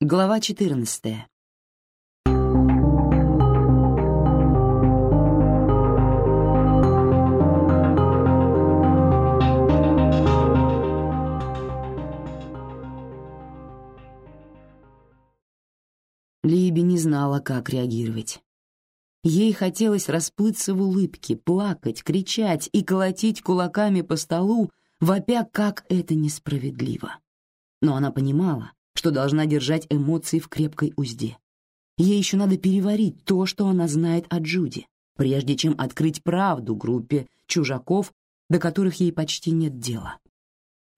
Глава 14. Либи не знала, как реагировать. Ей хотелось расплыться в улыбке, плакать, кричать и колотить кулаками по столу, вопя, как это несправедливо. Но она понимала, что должна держать эмоции в крепкой узде. Ей еще надо переварить то, что она знает о Джуди, прежде чем открыть правду группе чужаков, до которых ей почти нет дела.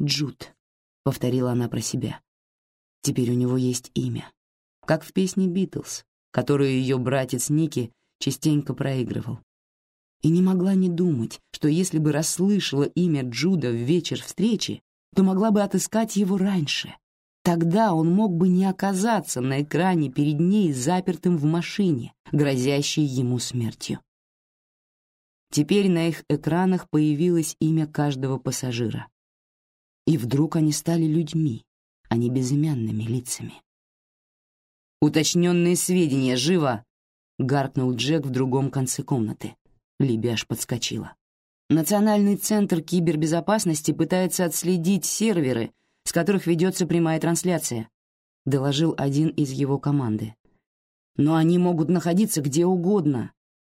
«Джуд», — повторила она про себя. «Теперь у него есть имя, как в песне «Битлз», которую ее братец Ники частенько проигрывал. И не могла не думать, что если бы расслышала имя Джуда в вечер встречи, то могла бы отыскать его раньше, Тогда он мог бы не оказаться на экране перед ней запертым в машине, грозящей ему смертью. Теперь на их экранах появилось имя каждого пассажира. И вдруг они стали людьми, а не безымянными лицами. «Уточненные сведения, живо!» — гаркнул Джек в другом конце комнаты. Либи аж подскочила. Национальный центр кибербезопасности пытается отследить серверы, с которых ведется прямая трансляция», — доложил один из его команды. «Но они могут находиться где угодно,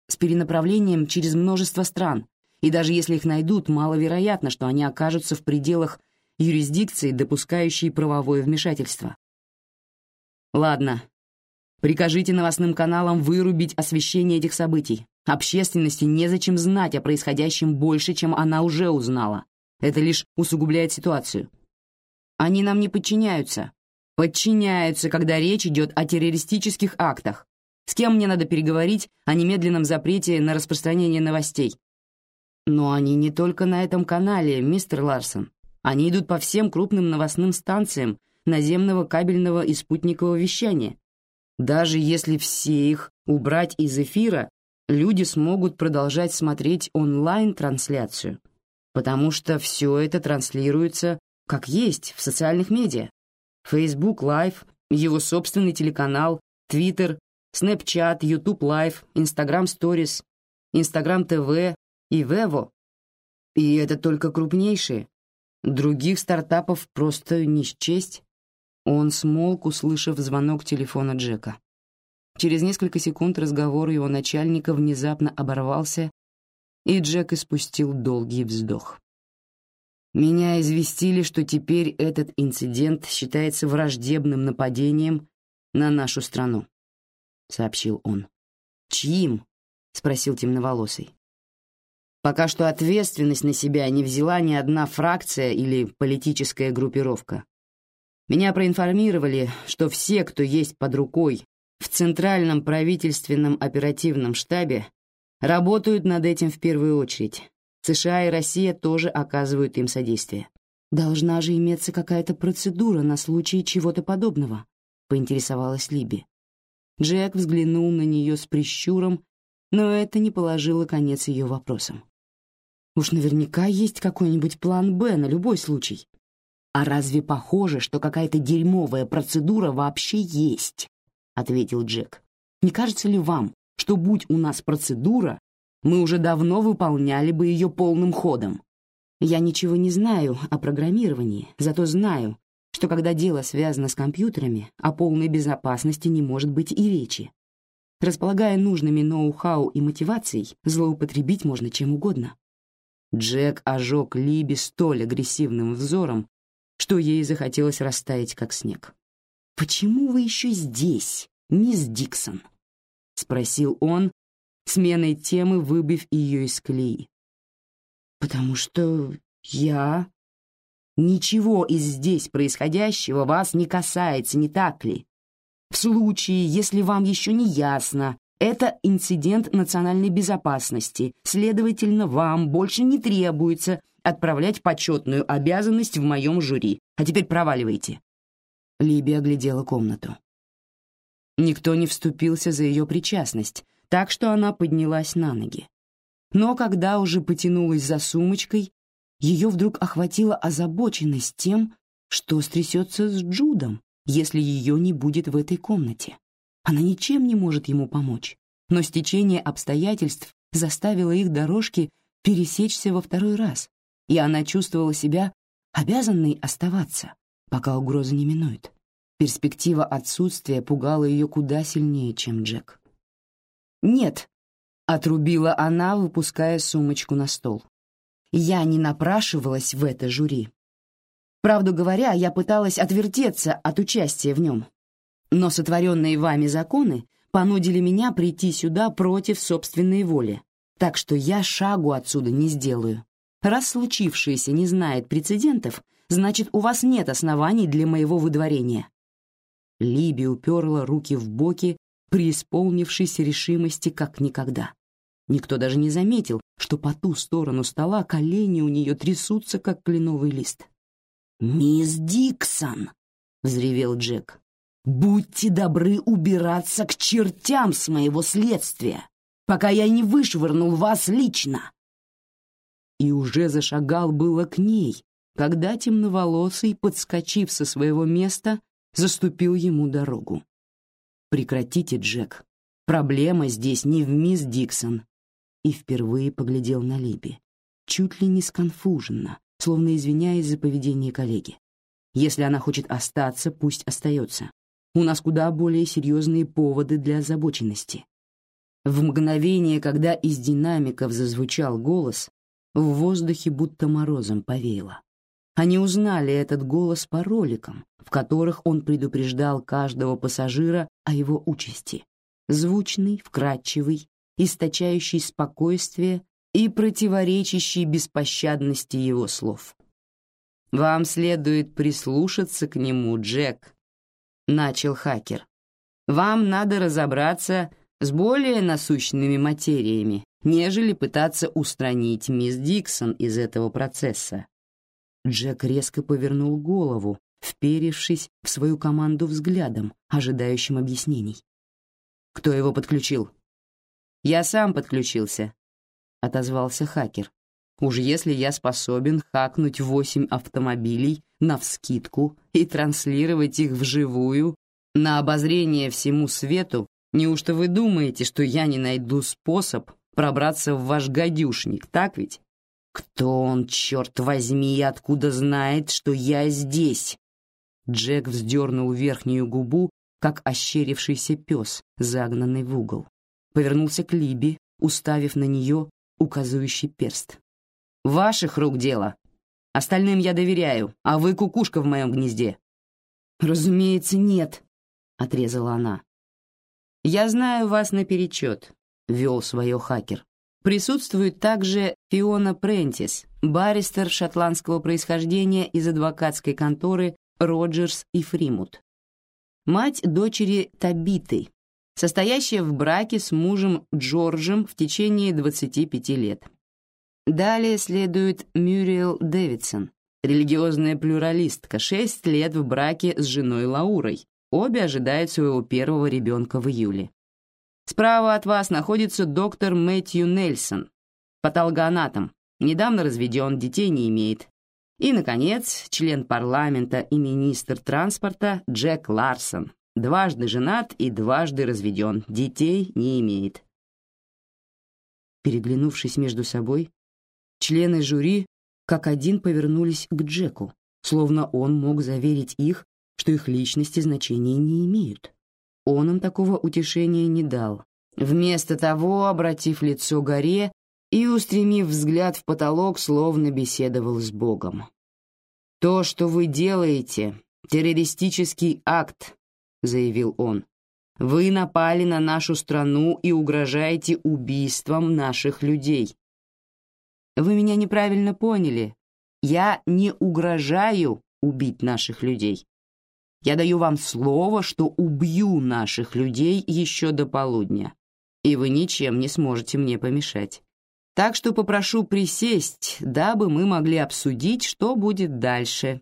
с перенаправлением через множество стран, и даже если их найдут, маловероятно, что они окажутся в пределах юрисдикции, допускающей правовое вмешательство». «Ладно, прикажите новостным каналам вырубить освещение этих событий. Общественности незачем знать о происходящем больше, чем она уже узнала. Это лишь усугубляет ситуацию. Они нам не подчиняются. Подчиняются, когда речь идет о террористических актах. С кем мне надо переговорить о немедленном запрете на распространение новостей? Но они не только на этом канале, мистер Ларсон. Они идут по всем крупным новостным станциям наземного кабельного и спутникового вещания. Даже если все их убрать из эфира, люди смогут продолжать смотреть онлайн-трансляцию, потому что все это транслируется как есть в социальных медиа. Facebook Live, его собственный телеканал, Twitter, Snapchat, YouTube Live, Instagram Stories, Instagram TV и Vevo. И это только крупнейшие. Других стартапов просто не счесть. Он смолк, услышав звонок телефона Джека. Через несколько секунд разговор его начальника внезапно оборвался, и Джек испустил долгий вздох. Меня известили, что теперь этот инцидент считается враждебным нападением на нашу страну, сообщил он. Чьим? спросил темноволосый. Пока что ответственность на себя не взяла ни одна фракция или политическая группировка. Меня проинформировали, что все, кто есть под рукой в Центральном правительственном оперативном штабе, работают над этим в первую очередь, США и Россия тоже оказывают им содействие. Должна же иметься какая-то процедура на случай чего-то подобного, поинтересовалась Либи. Джек взглянул на нее с прищуром, но это не положило конец ее вопросам. Уж наверняка есть какой-нибудь план «Б» на любой случай. А разве похоже, что какая-то дерьмовая процедура вообще есть? ответил Джек. Не кажется ли вам, что будь у нас процедура, мы уже давно выполняли бы ее полным ходом. Я ничего не знаю о программировании, зато знаю, что когда дело связано с компьютерами, о полной безопасности не может быть и речи. Располагая нужными ноу-хау и мотивацией, злоупотребить можно чем угодно. Джек ожег Либи столь агрессивным взором, что ей захотелось растаять, как снег. «Почему вы еще здесь, мисс Диксон?» — спросил он, сменой темы выбив ее из колеи. «Потому что я...» «Ничего из здесь происходящего вас не касается, не так ли? В случае, если вам еще не ясно, это инцидент национальной безопасности, следовательно, вам больше не требуется отправлять почетную обязанность в моем жюри. А теперь проваливайте». Либи оглядела комнату. Никто не вступился за ее причастность, так что она поднялась на ноги. Но когда уже потянулась за сумочкой, ее вдруг охватила озабоченность тем, что стрясется с Джудом, если ее не будет в этой комнате? Она ничем не может ему помочь, но стечение обстоятельств заставило их дорожки пересечься во второй раз, и она чувствовала себя обязанной оставаться, пока угроза не минует. Перспектива отсутствия пугала ее куда сильнее, чем Джек. «Нет», — отрубила она, выпуская сумочку на стол. «Я не напрашивалась в это жюри. Правду говоря, я пыталась отвертеться от участия в нем. Но сотворенные вами законы понудили меня прийти сюда против собственной воли, так что я шагу отсюда не сделаю. Раз случившееся не знает прецедентов, значит, у вас нет оснований для моего выдворения». Либи уперла руки в боки, преисполнившейся решимости как никогда. Никто даже не заметил, что по ту сторону стола колени у нее трясутся, как кленовый лист. «Мисс Диксон!» — взревел Джек. «Будьте добры убираться к чертям с моего следствия, пока я не вышвырнул вас лично!» И уже зашагал было к ней, когда темноволосый, подскочив со своего места, заступил ему дорогу. «Прекратите, Джек. Проблема здесь не в мисс Диксон». И впервые поглядел на Либи, чуть ли не сконфуженно, словно извиняясь за поведение коллеги. Если она хочет остаться, пусть остается. У нас куда более серьезные поводы для озабоченности. В мгновение, когда из динамиков зазвучал голос, в воздухе будто морозом повеяло. Они узнали этот голос по роликам, в которых он предупреждал каждого пассажира о его участи. Звучный, вкрадчивый, источающий спокойствие и противоречащий беспощадности его слов. «Вам следует прислушаться к нему, Джек», — начал хакер. «Вам надо разобраться с более насущными материями, нежели пытаться устранить мисс Диксон из этого процесса». Джек резко повернул голову, вперевшись в свою команду взглядом, ожидающим объяснений. «Кто его подключил?» «Я сам подключился», отозвался хакер. Уж если я способен хакнуть восемь автомобилей навскидку и транслировать их вживую на обозрение всему свету, неужто вы думаете, что я не найду способ пробраться в ваш гадюшник, так ведь? Кто он, черт возьми, и откуда знает, что я здесь? Джек вздернул верхнюю губу, как ощерившийся пес, загнанный в угол. Повернулся к Либи, уставив на нее указывающий перст. «Ваших рук дело. Остальным я доверяю, а вы кукушка в моем гнезде». «Разумеется, нет», — отрезала она. «Я знаю вас наперечет», — вел свое хакер. Присутствует также Фиона Прентис, баристер шотландского происхождения из адвокатской конторы Роджерс и Фримут. Мать дочери Табиты, состоящая в браке с мужем Джорджем в течение 25 лет. Далее следует Мюриэл Дэвидсон, религиозная плюралистка, 6 лет в браке с женой Лаурой. Обе ожидают своего первого ребенка в июле. Справа от вас находится доктор Мэтью Нельсон, патологоанатом, недавно разведен, детей не имеет. И, наконец, член парламента и министр транспорта Джек Ларсон, Дважды женат и дважды разведен, детей не имеет. Переглянувшись между собой, члены жюри как один повернулись к Джеку, словно он мог заверить их, что их личности значения не имеют. Он им такого утешения не дал, вместо того, обратив лицо горе и устремив взгляд в потолок, словно беседовал с Богом. «То, что вы делаете, террористический акт, заявил он. Вы напали на нашу страну и угрожаете убийством наших людей. Вы меня неправильно поняли. Я не угрожаю убить наших людей. Я даю вам слово, что убью наших людей еще до полудня, и вы ничем не сможете мне помешать. Так что попрошу присесть, дабы мы могли обсудить, что будет дальше.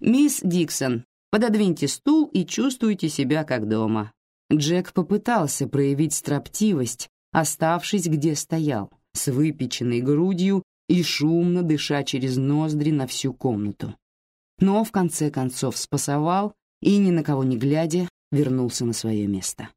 Мисс Диксон, Пододвиньте стул и чувствуйте себя как дома». Джек попытался проявить строптивость, оставшись где стоял, с выпеченной грудью и шумно дыша через ноздри на всю комнату. Но в конце концов спасовал и, ни на кого не глядя, вернулся на свое место.